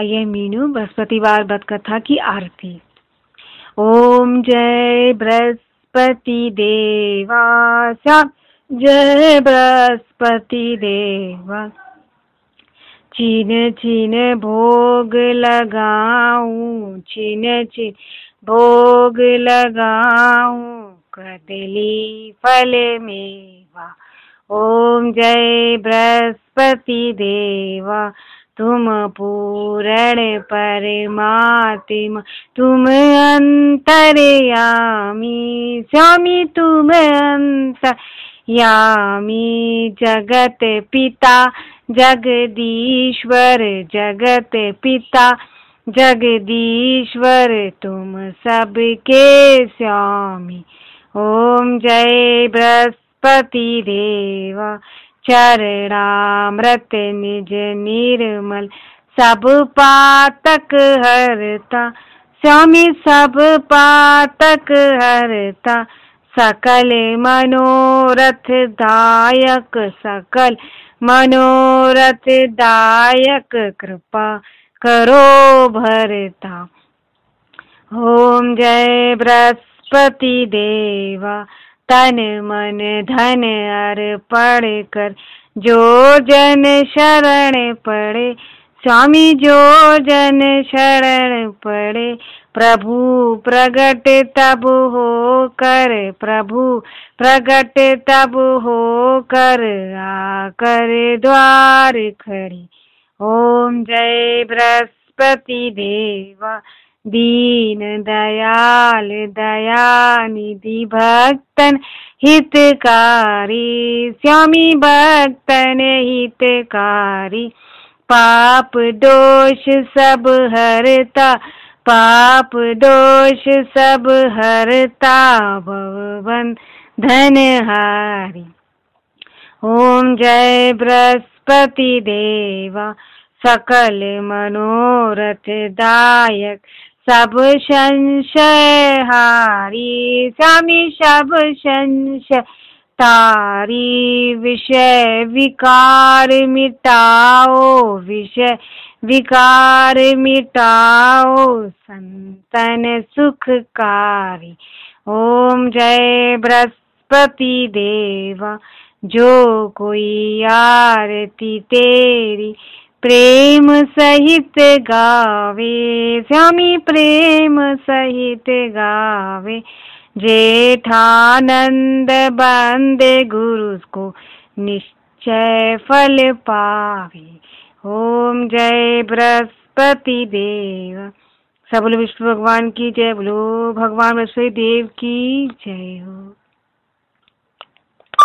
आइए मीनू, बृहस्पतिवार व्रत कथा की आरती। ओम जय बृहस्पति देवा जय बृहस्पति देवा चीन चीन भोग लगाऊँ, चीन चीन भोग लगाऊँ, कदली फल मेवा। ओम जय बृहस्पति देवा तुम पूरण परमात्मा, तुम अंतरयामी, स्वामी तुम अंतर यामी जगत पिता, जगदीश्वर, जगत पिता, जगदीश्वर, तुम सबके स्वामी। ओम जय बृहस्पति देवा। चरणामृत निज निर्मल, सब पातक हरता। स्वामी सब पातक हरता, सकल मनोरथ दायक सकल, मनोरथ दायक कृपा करो भरता। ओम जय बृहस्पति देवा। तन मन धन अर अर्पण कर, जो जन शरण पड़े स्वामी जो जन शरण पड़े प्रभु प्रगट तब हो कर, प्रभु प्रगट तब हो कर, आकर द्वार खड़ी। ओम जय बृहस्पति देवा। दीन दयाल दया निधि भक्तन हितकारी, स्वामी भक्तन हितकारी। पाप दोष सब हरता, पाप दोष सब हरता भवन धन हारी ओम जय बृहस्पति देवा, सकल मनोरथ दायक सब संशय हारी स्वामी, सब संशय तारी विषय विकार मिटाओ, विषय विकार मिटाओ, संतन सुखकारी। ओम जय बृहस्पति देवा, जो कोई आरती तेरी प्रेम सहित गावे, स्वामी प्रेम सहित गावे। जेठानंद बंदे गुरु को निश्चय फल पावे। ओम जय बृहस्पति देव। सब विष्णु भगवान की जय, बोलो भगवान बृहस्पति देव की जय हो।